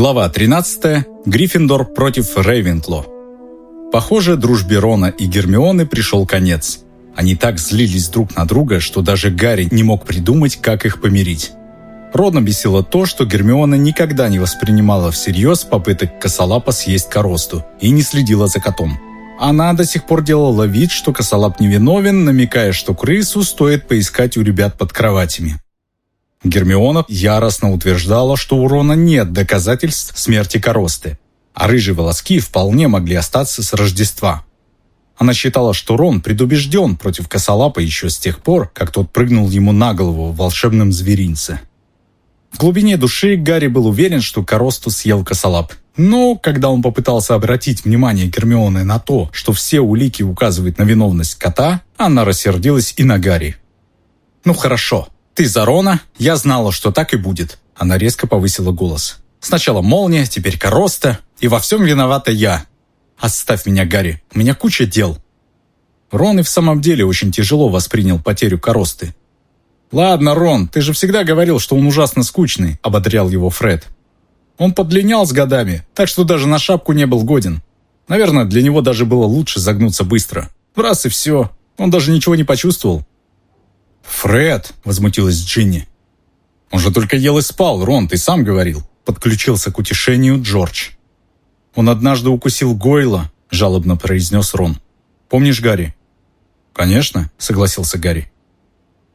Глава 13. Гриффиндор против Рейвенкло. Похоже, дружбе Рона и Гермионы пришел конец. Они так злились друг на друга, что даже Гарри не мог придумать, как их помирить. Рона бесило то, что Гермиона никогда не воспринимала всерьез попыток косолапа съесть коросту и не следила за котом. Она до сих пор делала вид, что косолап невиновен, намекая, что крысу стоит поискать у ребят под кроватями. Гермиона яростно утверждала, что у Рона нет доказательств смерти Коросты, а рыжие волоски вполне могли остаться с Рождества. Она считала, что Рон предубежден против косолапа еще с тех пор, как тот прыгнул ему на голову в волшебном зверинце. В глубине души Гарри был уверен, что Коросту съел косолап. Но когда он попытался обратить внимание Гермионы на то, что все улики указывают на виновность кота, она рассердилась и на Гарри. «Ну хорошо, «Ты за Рона? Я знала, что так и будет». Она резко повысила голос. «Сначала молния, теперь короста, и во всем виновата я. Оставь меня, Гарри, у меня куча дел». Рон и в самом деле очень тяжело воспринял потерю коросты. «Ладно, Рон, ты же всегда говорил, что он ужасно скучный», — ободрял его Фред. «Он подлинял с годами, так что даже на шапку не был годен. Наверное, для него даже было лучше загнуться быстро. Раз и все. Он даже ничего не почувствовал. «Фред!» – возмутилась Джинни. «Он же только ел и спал, Рон, ты сам говорил!» – подключился к утешению Джордж. «Он однажды укусил Гойла», – жалобно произнес Рон. «Помнишь Гарри?» «Конечно», – согласился Гарри.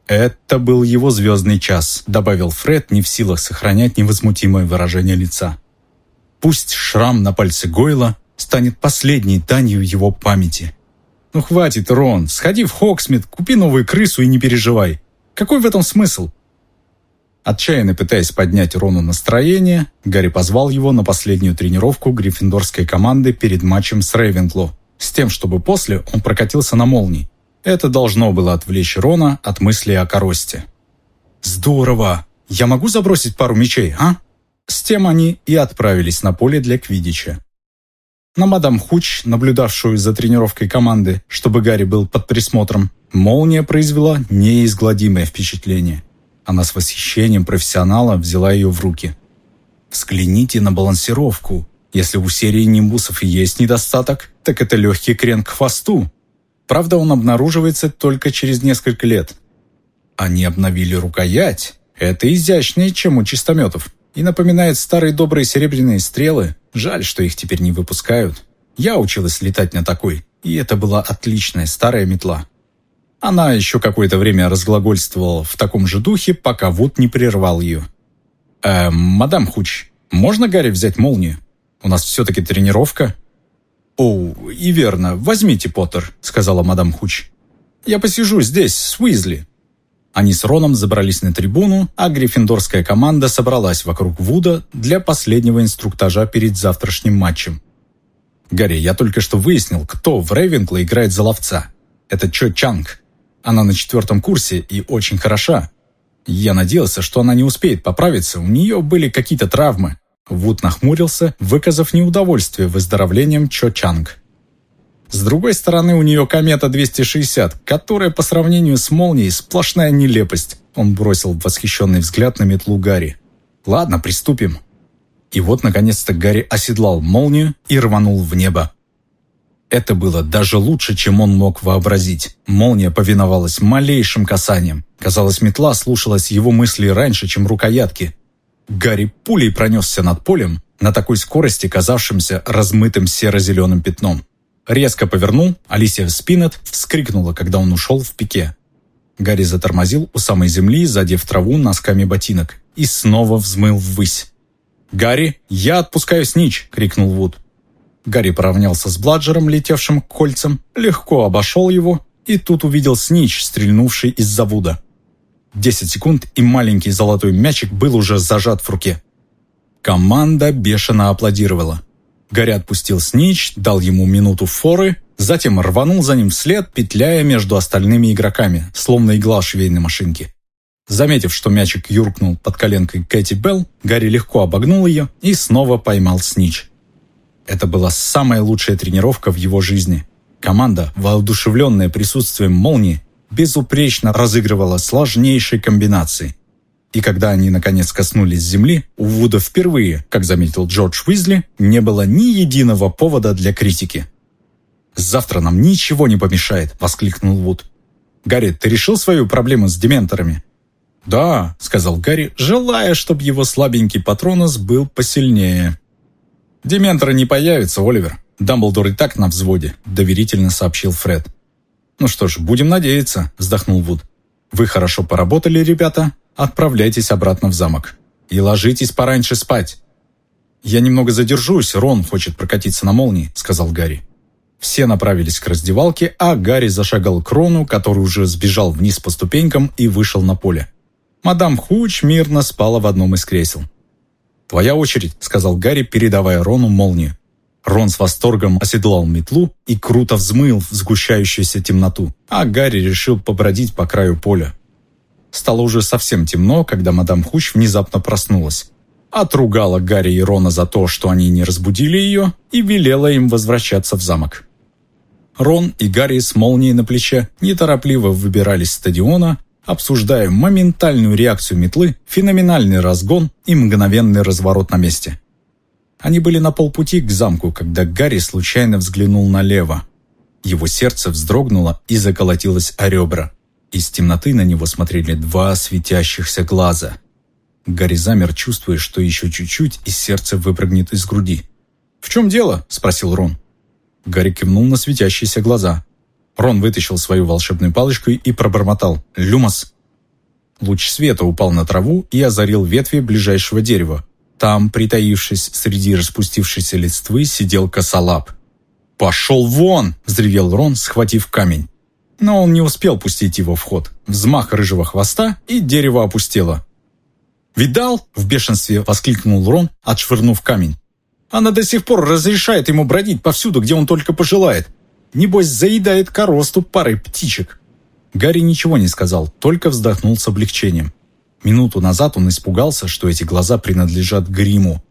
«Это был его звездный час», – добавил Фред, не в силах сохранять невозмутимое выражение лица. «Пусть шрам на пальце Гойла станет последней данью его памяти». «Ну хватит, Рон, сходи в Хоксмит, купи новую крысу и не переживай. Какой в этом смысл?» Отчаянно пытаясь поднять Рону настроение, Гарри позвал его на последнюю тренировку гриффиндорской команды перед матчем с Рейвенкло, с тем, чтобы после он прокатился на молнии. Это должно было отвлечь Рона от мысли о коросте. «Здорово! Я могу забросить пару мячей, а?» С тем они и отправились на поле для квидича. На мадам Хуч, наблюдавшую за тренировкой команды, чтобы Гарри был под присмотром, молния произвела неизгладимое впечатление. Она с восхищением профессионала взяла ее в руки. «Взгляните на балансировку. Если у серии нимбусов и есть недостаток, так это легкий крен к хвосту. Правда, он обнаруживается только через несколько лет. Они обновили рукоять. Это изящнее, чем у чистометов и напоминает старые добрые серебряные стрелы. Жаль, что их теперь не выпускают. Я училась летать на такой, и это была отличная старая метла. Она еще какое-то время разглагольствовала в таком же духе, пока Вуд не прервал ее. «Э, мадам Хуч, можно Гарри взять молнию? У нас все-таки тренировка». «О, и верно, возьмите, Поттер», — сказала мадам Хуч. «Я посижу здесь, с Уизли. Они с Роном забрались на трибуну, а гриффиндорская команда собралась вокруг Вуда для последнего инструктажа перед завтрашним матчем. «Гарри, я только что выяснил, кто в Рейвенкло играет за ловца. Это Чо Чанг. Она на четвертом курсе и очень хороша. Я надеялся, что она не успеет поправиться, у нее были какие-то травмы». Вуд нахмурился, выказав неудовольствие выздоровлением Чо Чанг. С другой стороны, у нее комета 260, которая по сравнению с молнией сплошная нелепость. Он бросил восхищенный взгляд на метлу Гарри. Ладно, приступим. И вот, наконец-то, Гарри оседлал молнию и рванул в небо. Это было даже лучше, чем он мог вообразить. Молния повиновалась малейшим касаниям. Казалось, метла слушалась его мысли раньше, чем рукоятки. Гарри пулей пронесся над полем, на такой скорости, казавшимся размытым серо-зеленым пятном. Резко повернул, Алисия Спинет вскрикнула, когда он ушел в пике. Гарри затормозил у самой земли, задев траву носками ботинок, и снова взмыл ввысь. «Гарри, я отпускаю снич!» — крикнул Вуд. Гарри поравнялся с Бладжером, летевшим к кольцам, легко обошел его, и тут увидел снич, стрельнувший из-за Вуда. Десять секунд, и маленький золотой мячик был уже зажат в руке. Команда бешено аплодировала. Гарри отпустил Снич, дал ему минуту форы, затем рванул за ним вслед, петляя между остальными игроками, словно игла швейной машинки. Заметив, что мячик юркнул под коленкой Кэти Белл, Гарри легко обогнул ее и снова поймал Снич. Это была самая лучшая тренировка в его жизни. Команда, воодушевленная присутствием молнии, безупречно разыгрывала сложнейшие комбинации. И когда они наконец коснулись земли, у Вуда впервые, как заметил Джордж Уизли, не было ни единого повода для критики. «Завтра нам ничего не помешает», — воскликнул Вуд. «Гарри, ты решил свою проблему с дементорами?» «Да», — сказал Гарри, желая, чтобы его слабенький патронус был посильнее. «Дементоры не появятся, Оливер. Дамблдор и так на взводе», — доверительно сообщил Фред. «Ну что ж, будем надеяться», — вздохнул Вуд. «Вы хорошо поработали, ребята. Отправляйтесь обратно в замок. И ложитесь пораньше спать». «Я немного задержусь, Рон хочет прокатиться на молнии», — сказал Гарри. Все направились к раздевалке, а Гарри зашагал к Рону, который уже сбежал вниз по ступенькам и вышел на поле. Мадам Хуч мирно спала в одном из кресел. «Твоя очередь», — сказал Гарри, передавая Рону молнию. Рон с восторгом оседлал метлу и круто взмыл в сгущающуюся темноту, а Гарри решил побродить по краю поля. Стало уже совсем темно, когда мадам Хуч внезапно проснулась. Отругала Гарри и Рона за то, что они не разбудили ее, и велела им возвращаться в замок. Рон и Гарри с молнией на плече неторопливо выбирались с стадиона, обсуждая моментальную реакцию метлы, феноменальный разгон и мгновенный разворот на месте – они были на полпути к замку, когда Гарри случайно взглянул налево. Его сердце вздрогнуло и заколотилось о ребра. Из темноты на него смотрели два светящихся глаза. Гарри замер, чувствуя, что еще чуть-чуть, и сердце выпрыгнет из груди. «В чем дело?» – спросил Рон. Гарри кивнул на светящиеся глаза. Рон вытащил свою волшебную палочку и пробормотал «Люмос». Луч света упал на траву и озарил ветви ближайшего дерева. Там, притаившись среди распустившейся листвы, сидел косолап. «Пошел вон!» – взревел Рон, схватив камень. Но он не успел пустить его в ход. Взмах рыжего хвоста, и дерево опустело. «Видал?» – в бешенстве воскликнул Рон, отшвырнув камень. «Она до сих пор разрешает ему бродить повсюду, где он только пожелает. Небось, заедает коросту парой птичек». Гарри ничего не сказал, только вздохнул с облегчением. Минуту назад он испугался, что эти глаза принадлежат гриму.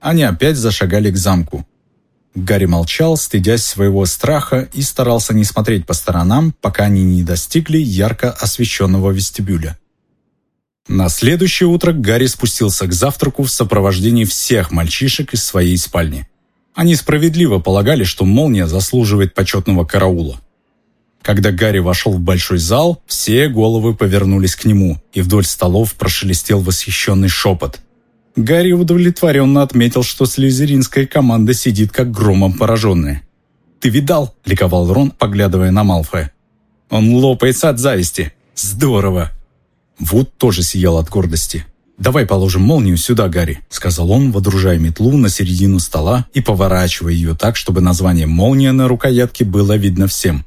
Они опять зашагали к замку. Гарри молчал, стыдясь своего страха, и старался не смотреть по сторонам, пока они не достигли ярко освещенного вестибюля. На следующее утро Гарри спустился к завтраку в сопровождении всех мальчишек из своей спальни. Они справедливо полагали, что молния заслуживает почетного караула. Когда Гарри вошел в большой зал, все головы повернулись к нему, и вдоль столов прошелестел восхищенный шепот. Гарри удовлетворенно отметил, что слизеринская команда сидит как громом пораженная. «Ты видал?» – ликовал Рон, поглядывая на Малфоя. «Он лопается от зависти. Здорово!» Вуд тоже сиял от гордости. «Давай положим молнию сюда, Гарри», — сказал он, водружая метлу на середину стола и поворачивая ее так, чтобы название «молния» на рукоятке было видно всем.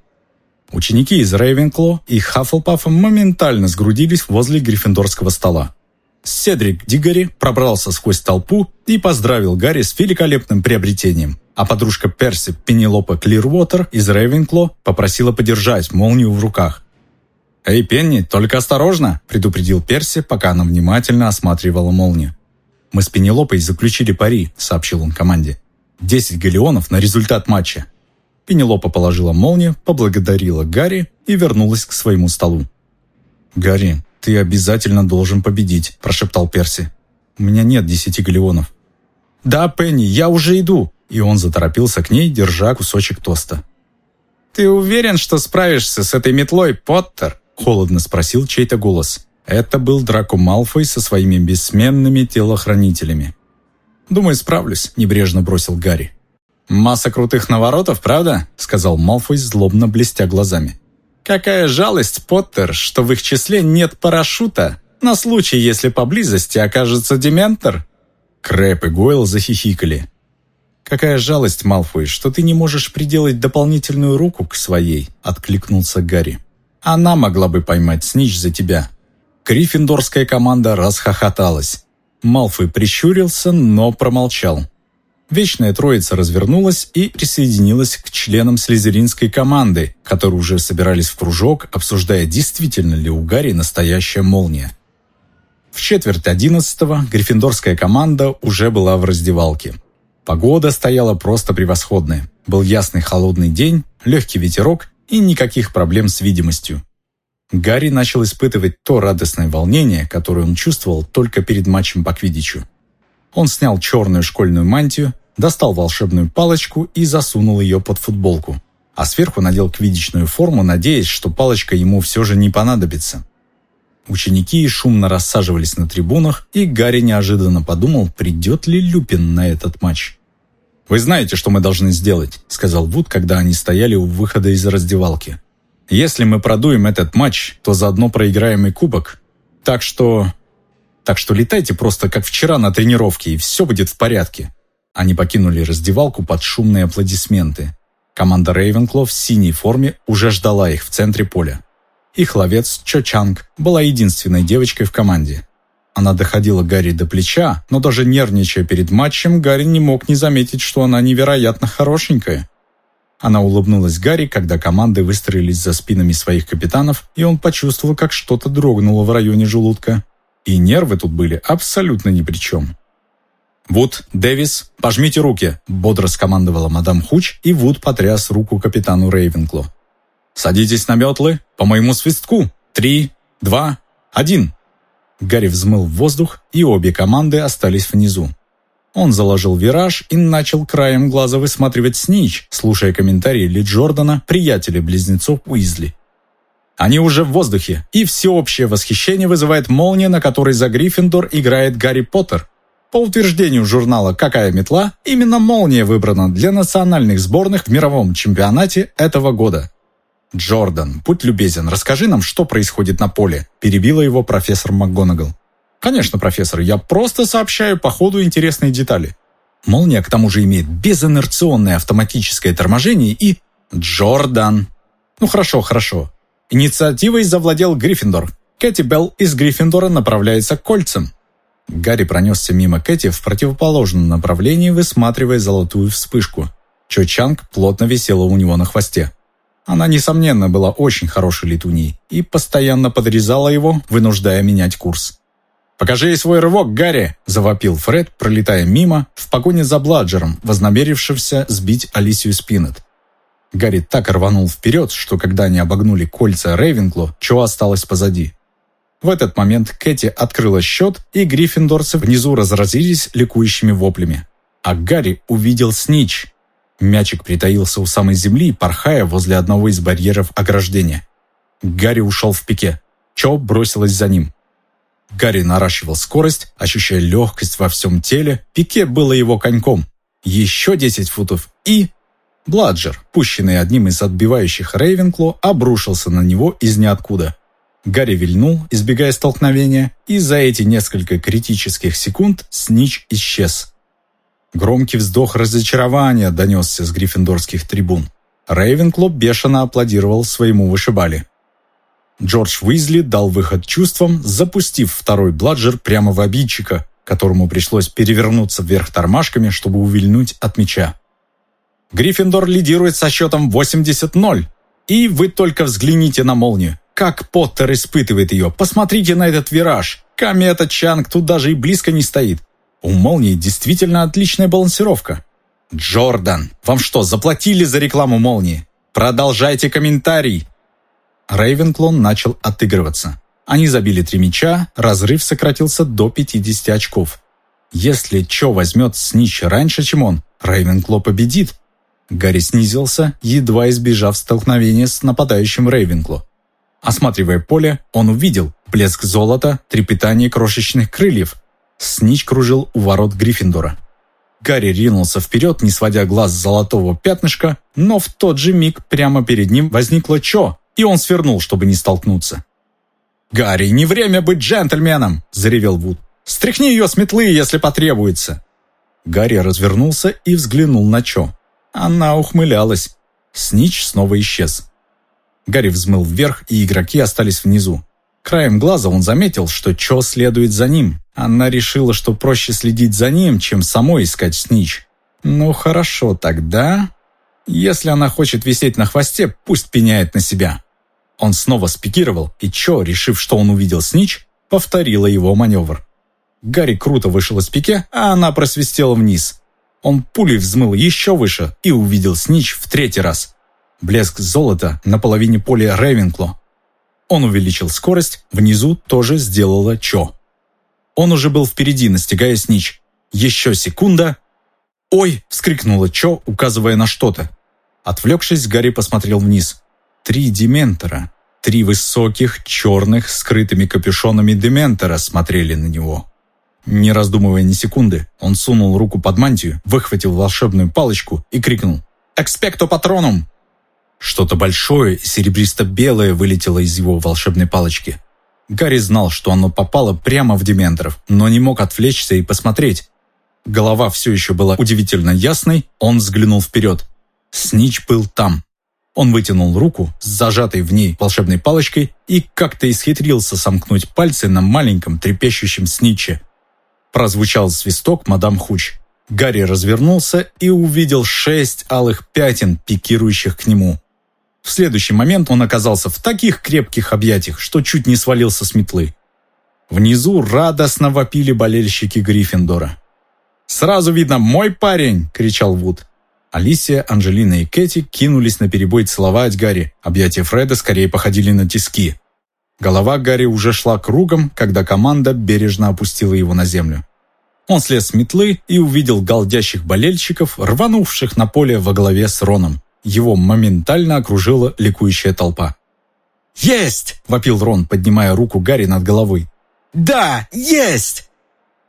Ученики из Рейвенкло и Хаффлпафа моментально сгрудились возле гриффиндорского стола. Седрик Дигори пробрался сквозь толпу и поздравил Гарри с великолепным приобретением, а подружка Перси Пенелопа Клирвотер из Рейвенкло попросила подержать молнию в руках. «Эй, Пенни, только осторожно!» – предупредил Перси, пока она внимательно осматривала молнию. «Мы с Пенелопой заключили пари», – сообщил он команде. «Десять галеонов на результат матча. Пенелопа положила молнию, поблагодарила Гарри и вернулась к своему столу. «Гарри, ты обязательно должен победить», – прошептал Перси. «У меня нет десяти галеонов». «Да, Пенни, я уже иду!» И он заторопился к ней, держа кусочек тоста. «Ты уверен, что справишься с этой метлой, Поттер?» – холодно спросил чей-то голос. Это был Драко Малфой со своими бессменными телохранителями. «Думаю, справлюсь», – небрежно бросил Гарри. «Масса крутых наворотов, правда?» — сказал Малфой, злобно блестя глазами. «Какая жалость, Поттер, что в их числе нет парашюта, на случай, если поблизости окажется Дементор!» Крэп и Гойл захихикали. «Какая жалость, Малфой, что ты не можешь приделать дополнительную руку к своей», — откликнулся Гарри. «Она могла бы поймать снич за тебя». Гриффиндорская команда расхохоталась. Малфой прищурился, но промолчал. Вечная Троица развернулась и присоединилась к членам слизеринской команды, которые уже собирались в кружок, обсуждая, действительно ли у Гарри настоящая молния. В четверть одиннадцатого гриффиндорская команда уже была в раздевалке. Погода стояла просто превосходная. Был ясный холодный день, легкий ветерок и никаких проблем с видимостью. Гарри начал испытывать то радостное волнение, которое он чувствовал только перед матчем по квиддичу. Он снял черную школьную мантию, достал волшебную палочку и засунул ее под футболку, а сверху надел квиддичную форму, надеясь, что палочка ему все же не понадобится. Ученики шумно рассаживались на трибунах, и Гарри неожиданно подумал, придет ли Люпин на этот матч. «Вы знаете, что мы должны сделать», — сказал Вуд, когда они стояли у выхода из раздевалки. «Если мы продуем этот матч, то заодно проиграем и кубок. Так что... Так что летайте просто как вчера на тренировке, и все будет в порядке». Они покинули раздевалку под шумные аплодисменты. Команда Рейвенкло в синей форме уже ждала их в центре поля. Их ловец Чо Чанг была единственной девочкой в команде. Она доходила Гарри до плеча, но даже нервничая перед матчем, Гарри не мог не заметить, что она невероятно хорошенькая. Она улыбнулась Гарри, когда команды выстроились за спинами своих капитанов, и он почувствовал, как что-то дрогнуло в районе желудка. И нервы тут были абсолютно ни при чем. «Вуд, Дэвис, пожмите руки», — бодро скомандовала мадам Хуч, и Вуд потряс руку капитану Рейвенклу. «Садитесь на метлы по моему свистку. Три, два, один». Гарри взмыл в воздух, и обе команды остались внизу. Он заложил вираж и начал краем глаза высматривать Снич, слушая комментарии Ли Джордана, приятеля близнецов Уизли. Они уже в воздухе, и всеобщее восхищение вызывает молния, на которой за Гриффиндор играет Гарри Поттер. По утверждению журнала «Какая метла», именно молния выбрана для национальных сборных в мировом чемпионате этого года. «Джордан, будь любезен, расскажи нам, что происходит на поле», перебила его профессор МакГонагал. «Конечно, профессор, я просто сообщаю по ходу интересные детали. Молния к тому же имеет безинерционное автоматическое торможение и... Джордан!» «Ну хорошо, хорошо. Инициативой завладел Гриффиндор. Кэти Белл из Гриффиндора направляется к кольцам». Гарри пронесся мимо Кэти в противоположном направлении, высматривая золотую вспышку. Чо Чанг плотно висела у него на хвосте. Она, несомненно, была очень хорошей летуней и постоянно подрезала его, вынуждая менять курс. «Покажи ей свой рывок, Гарри!» – завопил Фред, пролетая мимо, в погоне за Бладжером, вознамерившимся сбить Алисию Спинет. Гарри так рванул вперед, что когда они обогнули кольца Рейвенкло, Чо осталось позади. В этот момент Кэти открыла счет, и гриффиндорцы внизу разразились ликующими воплями. А Гарри увидел Снич, Мячик притаился у самой земли, порхая возле одного из барьеров ограждения. Гарри ушел в пике. Чо бросилась за ним. Гарри наращивал скорость, ощущая легкость во всем теле. Пике было его коньком. Еще 10 футов и... Бладжер, пущенный одним из отбивающих Рейвенкло, обрушился на него из ниоткуда. Гарри вильнул, избегая столкновения, и за эти несколько критических секунд Снич исчез. Громкий вздох разочарования донесся с гриффиндорских трибун. Рейвенклоп бешено аплодировал своему вышибали. Джордж Уизли дал выход чувствам, запустив второй бладжер прямо в обидчика, которому пришлось перевернуться вверх тормашками, чтобы увильнуть от мяча. Гриффиндор лидирует со счетом 80-0. И вы только взгляните на молнию. Как Поттер испытывает ее. Посмотрите на этот вираж. Комета Чанг тут даже и близко не стоит. У молнии действительно отличная балансировка. Джордан, вам что, заплатили за рекламу молнии? Продолжайте комментарий. Рейвенклон начал отыгрываться. Они забили три мяча, разрыв сократился до 50 очков. Если Чо возьмет Снич раньше, чем он, Рейвенкло победит. Гарри снизился, едва избежав столкновения с нападающим Рейвенкло. Осматривая поле, он увидел блеск золота, трепетание крошечных крыльев, Снич кружил у ворот Гриффиндора. Гарри ринулся вперед, не сводя глаз с золотого пятнышка, но в тот же миг прямо перед ним возникло Чо, и он свернул, чтобы не столкнуться. «Гарри, не время быть джентльменом!» – заревел Вуд. «Стряхни ее с метлы, если потребуется!» Гарри развернулся и взглянул на Чо. Она ухмылялась. Снич снова исчез. Гарри взмыл вверх, и игроки остались внизу. Краем глаза он заметил, что Чо следует за ним. Она решила, что проще следить за ним, чем самой искать снич. Ну хорошо, тогда... Если она хочет висеть на хвосте, пусть пеняет на себя. Он снова спикировал, и Чо, решив, что он увидел снич, повторила его маневр. Гарри круто вышел из пике, а она просвистела вниз. Он пулей взмыл еще выше и увидел снич в третий раз. Блеск золота на половине поля Рейвенкло. Он увеличил скорость, внизу тоже сделала Чо. Он уже был впереди, настигая Снич. Еще секунда. «Ой!» — вскрикнула Чо, указывая на что-то. Отвлекшись, Гарри посмотрел вниз. Три дементора. Три высоких, черных, скрытыми капюшонами дементора смотрели на него. Не раздумывая ни секунды, он сунул руку под мантию, выхватил волшебную палочку и крикнул «Экспекто патронум!». Что-то большое и серебристо-белое вылетело из его волшебной палочки. Гарри знал, что оно попало прямо в дементоров, но не мог отвлечься и посмотреть. Голова все еще была удивительно ясной, он взглянул вперед. Снич был там. Он вытянул руку с зажатой в ней волшебной палочкой и как-то исхитрился сомкнуть пальцы на маленьком трепещущем сниче. Прозвучал свисток мадам Хуч. Гарри развернулся и увидел шесть алых пятен, пикирующих к нему. В следующий момент он оказался в таких крепких объятиях, что чуть не свалился с метлы. Внизу радостно вопили болельщики Гриффиндора. «Сразу видно, мой парень!» – кричал Вуд. Алисия, Анжелина и Кэти кинулись на перебой целовать Гарри. Объятия Фреда скорее походили на тиски. Голова Гарри уже шла кругом, когда команда бережно опустила его на землю. Он слез с метлы и увидел галдящих болельщиков, рванувших на поле во главе с Роном. Его моментально окружила ликующая толпа. «Есть!» – вопил Рон, поднимая руку Гарри над головой. «Да, есть!»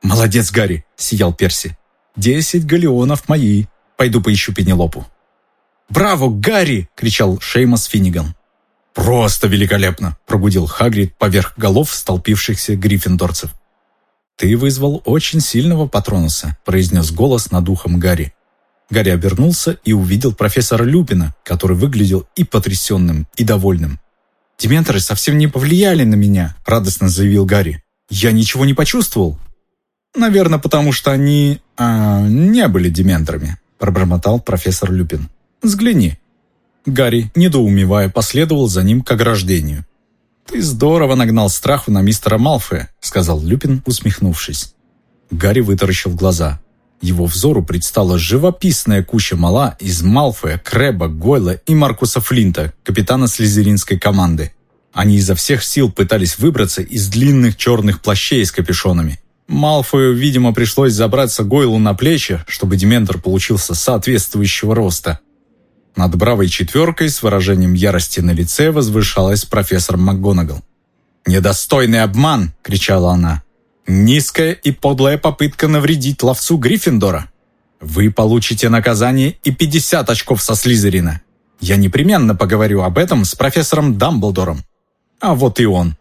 «Молодец, Гарри!» – сиял Перси. «Десять галеонов мои!» Пойду поищу Пенелопу». «Браво, Гарри!» — кричал Шеймас Финниган. «Просто великолепно!» — пробудил Хагрид поверх голов столпившихся гриффиндорцев. «Ты вызвал очень сильного патронуса», — произнес голос над ухом Гарри. Гарри обернулся и увидел профессора Люпина, который выглядел и потрясенным, и довольным. «Дементоры совсем не повлияли на меня», — радостно заявил Гарри. «Я ничего не почувствовал». «Наверное, потому что они... А, не были дементорами», – пробормотал профессор Люпин. «Взгляни». Гарри, недоумевая, последовал за ним к ограждению. «Ты здорово нагнал страху на мистера Малфоя», – сказал Люпин, усмехнувшись. Гарри вытаращил глаза. Его взору предстала живописная куча мала из Малфоя, Крэба, Гойла и Маркуса Флинта, капитана слизеринской команды. Они изо всех сил пытались выбраться из длинных черных плащей с капюшонами. Малфою, видимо, пришлось забраться Гойлу на плечи, чтобы Дементор получился соответствующего роста. Над бравой четверкой с выражением ярости на лице возвышалась профессор МакГонагал. «Недостойный обман!» — кричала она. «Низкая и подлая попытка навредить ловцу Гриффиндора. Вы получите наказание и 50 очков со Слизерина. Я непременно поговорю об этом с профессором Дамблдором. А вот и он».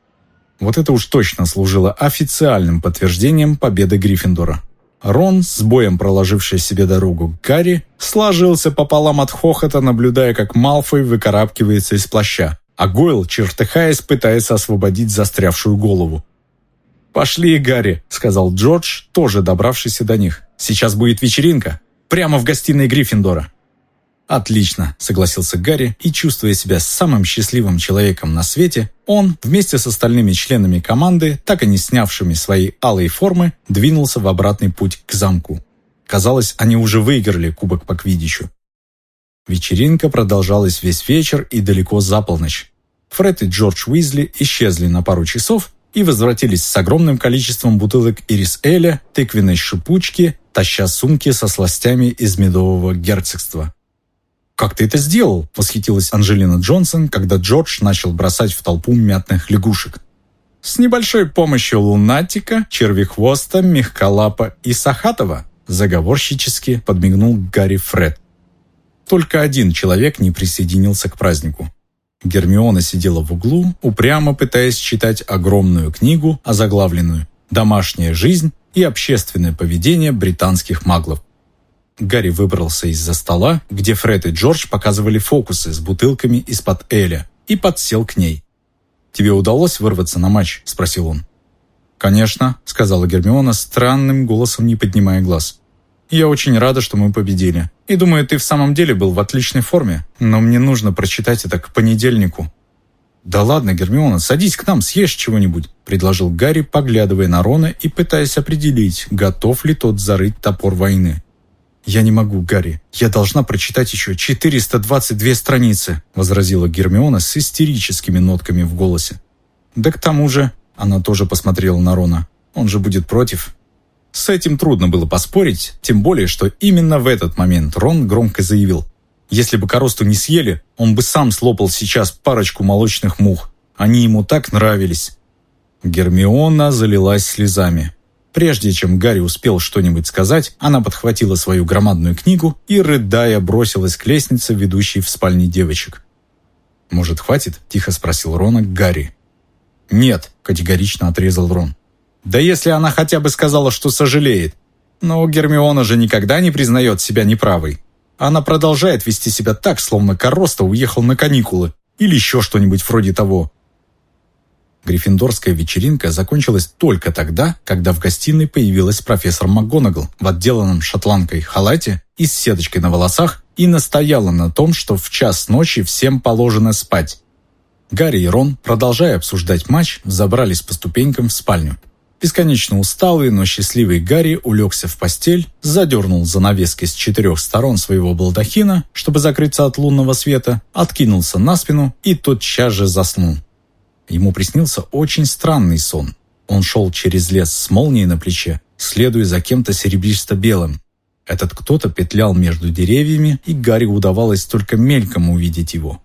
Вот это уж точно служило официальным подтверждением победы Гриффиндора. Рон, с боем проложивший себе дорогу к Гарри, сложился пополам от хохота, наблюдая, как Малфой выкарабкивается из плаща, а Гойл, чертыхаясь, пытается освободить застрявшую голову. «Пошли, Гарри», — сказал Джордж, тоже добравшийся до них. «Сейчас будет вечеринка. Прямо в гостиной Гриффиндора». «Отлично», — согласился Гарри, и, чувствуя себя самым счастливым человеком на свете, он, вместе с остальными членами команды, так и не снявшими свои алые формы, двинулся в обратный путь к замку. Казалось, они уже выиграли кубок по квидичу. Вечеринка продолжалась весь вечер и далеко за полночь. Фред и Джордж Уизли исчезли на пару часов и возвратились с огромным количеством бутылок ирис-эля, тыквенной шипучки, таща сумки со сластями из медового герцогства. «Как ты это сделал?» – восхитилась Анжелина Джонсон, когда Джордж начал бросать в толпу мятных лягушек. «С небольшой помощью лунатика, червехвоста, мехколапа и сахатова», – заговорщически подмигнул Гарри Фред. Только один человек не присоединился к празднику. Гермиона сидела в углу, упрямо пытаясь читать огромную книгу, озаглавленную «Домашняя жизнь и общественное поведение британских маглов». Гарри выбрался из-за стола, где Фред и Джордж показывали фокусы с бутылками из-под Эля, и подсел к ней. «Тебе удалось вырваться на матч?» – спросил он. «Конечно», – сказала Гермиона странным голосом, не поднимая глаз. «Я очень рада, что мы победили. И думаю, ты в самом деле был в отличной форме, но мне нужно прочитать это к понедельнику». «Да ладно, Гермиона, садись к нам, съешь чего-нибудь», – предложил Гарри, поглядывая на Рона и пытаясь определить, готов ли тот зарыть топор войны. «Я не могу, Гарри. Я должна прочитать еще 422 страницы», возразила Гермиона с истерическими нотками в голосе. «Да к тому же...» Она тоже посмотрела на Рона. «Он же будет против». С этим трудно было поспорить, тем более, что именно в этот момент Рон громко заявил. Если бы коросту не съели, он бы сам слопал сейчас парочку молочных мух. Они ему так нравились. Гермиона залилась слезами. Прежде чем Гарри успел что-нибудь сказать, она подхватила свою громадную книгу и, рыдая, бросилась к лестнице, ведущей в спальне девочек. «Может, хватит?» – тихо спросил Рона Гарри. «Нет», – категорично отрезал Рон. «Да если она хотя бы сказала, что сожалеет. Но Гермиона же никогда не признает себя неправой. Она продолжает вести себя так, словно Короста уехал на каникулы или еще что-нибудь вроде того. Гриффиндорская вечеринка закончилась только тогда, когда в гостиной появилась профессор МакГонагал в отделанном шотландкой халате и с сеточкой на волосах и настояла на том, что в час ночи всем положено спать. Гарри и Рон, продолжая обсуждать матч, забрались по ступенькам в спальню. Бесконечно усталый, но счастливый Гарри улегся в постель, задернул занавески с четырех сторон своего балдахина, чтобы закрыться от лунного света, откинулся на спину и тотчас же заснул. Ему приснился очень странный сон. Он шел через лес с молнией на плече, следуя за кем-то серебристо-белым. Этот кто-то петлял между деревьями, и Гарри удавалось только мельком увидеть его.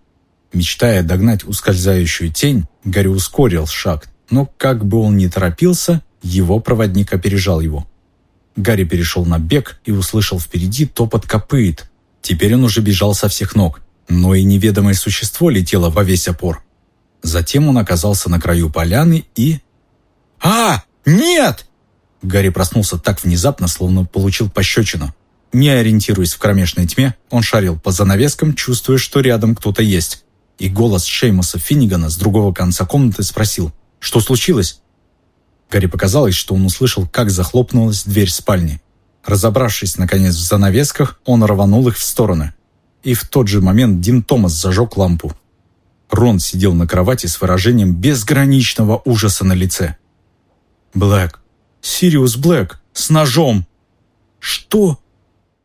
Мечтая догнать ускользающую тень, Гарри ускорил шаг, но как бы он ни торопился, его проводник опережал его. Гарри перешел на бег и услышал впереди топот копыт. Теперь он уже бежал со всех ног, но и неведомое существо летело во весь опор. Затем он оказался на краю поляны и... «А! Нет!» Гарри проснулся так внезапно, словно получил пощечину. Не ориентируясь в кромешной тьме, он шарил по занавескам, чувствуя, что рядом кто-то есть. И голос Шеймуса Финнигана с другого конца комнаты спросил, что случилось? Гарри показалось, что он услышал, как захлопнулась дверь спальни. Разобравшись, наконец, в занавесках, он рванул их в стороны. И в тот же момент Дин Томас зажег лампу. Рон сидел на кровати с выражением безграничного ужаса на лице. «Блэк! Сириус Блэк! С ножом!» «Что?»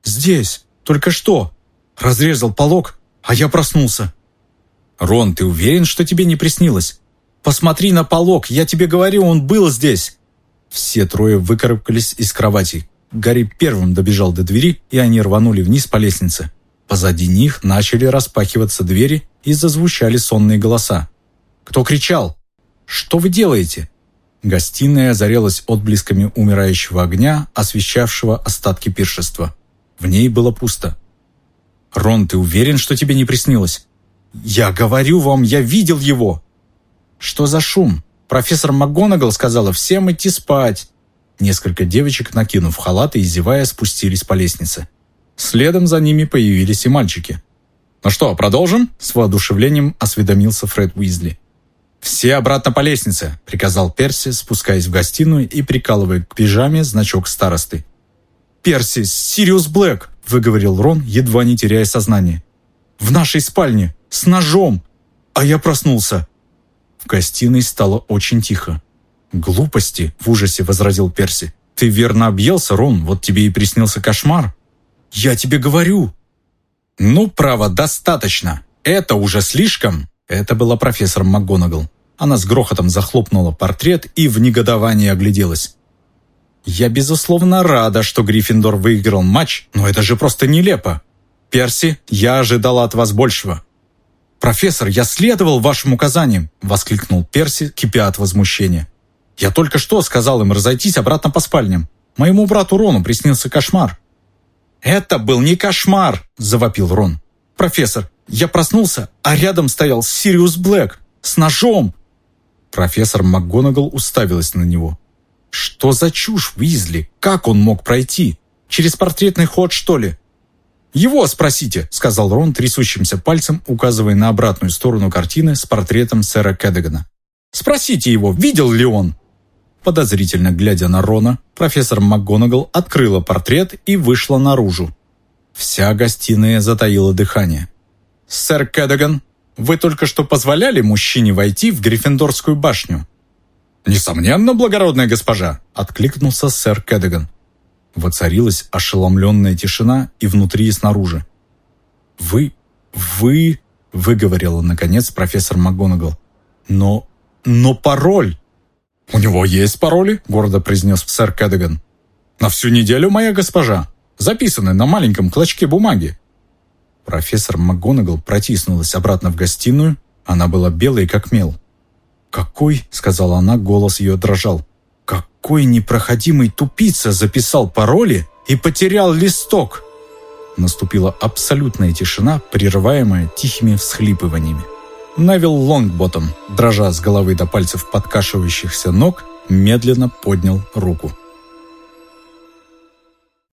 «Здесь! Только что!» Разрезал полог, а я проснулся. «Рон, ты уверен, что тебе не приснилось? Посмотри на полог, я тебе говорю, он был здесь!» Все трое выкарабкались из кровати. Гарри первым добежал до двери, и они рванули вниз по лестнице. Позади них начали распахиваться двери, и зазвучали сонные голоса. «Кто кричал? Что вы делаете?» Гостиная озарелась отблесками умирающего огня, освещавшего остатки пиршества. В ней было пусто. «Рон, ты уверен, что тебе не приснилось?» «Я говорю вам, я видел его!» «Что за шум?» Профессор МакГонагал сказала всем идти спать. Несколько девочек, накинув халаты и зевая, спустились по лестнице. Следом за ними появились и мальчики. «Ну что, продолжим?» – с воодушевлением осведомился Фред Уизли. «Все обратно по лестнице», – приказал Перси, спускаясь в гостиную и прикалывая к пижаме значок старосты. «Перси, Сириус Блэк!» – выговорил Рон, едва не теряя сознание. «В нашей спальне! С ножом! А я проснулся!» В гостиной стало очень тихо. «Глупости!» – в ужасе возразил Перси. «Ты верно объелся, Рон, вот тебе и приснился кошмар!» «Я тебе говорю!» «Ну, право, достаточно. Это уже слишком». Это была профессор МакГонагал. Она с грохотом захлопнула портрет и в негодовании огляделась. «Я, безусловно, рада, что Гриффиндор выиграл матч, но это же просто нелепо. Перси, я ожидала от вас большего». «Профессор, я следовал вашим указаниям!» — воскликнул Перси, кипя от возмущения. «Я только что сказал им разойтись обратно по спальням. Моему брату Рону приснился кошмар. «Это был не кошмар!» – завопил Рон. «Профессор, я проснулся, а рядом стоял Сириус Блэк с ножом!» Профессор МакГонагал уставилась на него. «Что за чушь, Уизли? Как он мог пройти? Через портретный ход, что ли?» «Его спросите», — сказал Рон трясущимся пальцем, указывая на обратную сторону картины с портретом сэра Кэддегана. «Спросите его, видел ли он?» Подозрительно глядя на Рона, профессор МакГонагал открыла портрет и вышла наружу. Вся гостиная затаила дыхание. «Сэр Кэддаган, вы только что позволяли мужчине войти в Гриффиндорскую башню?» «Несомненно, благородная госпожа», — откликнулся сэр Кэддаган. Воцарилась ошеломленная тишина и внутри, и снаружи. «Вы... вы...» — выговорила, наконец, профессор МакГонагал. «Но... но пароль!» «У него есть пароли?» — гордо произнес сэр Кэддиган. «На всю неделю, моя госпожа. Записаны на маленьком клочке бумаги». Профессор МакГонагал протиснулась обратно в гостиную. Она была белой, как мел. «Какой?» — сказала она, голос ее дрожал. «Какой непроходимый тупица записал пароли и потерял листок!» Наступила абсолютная тишина, прерываемая тихими всхлипываниями. Навил Лонгботтом, дрожа с головы до пальцев подкашивающихся ног, медленно поднял руку.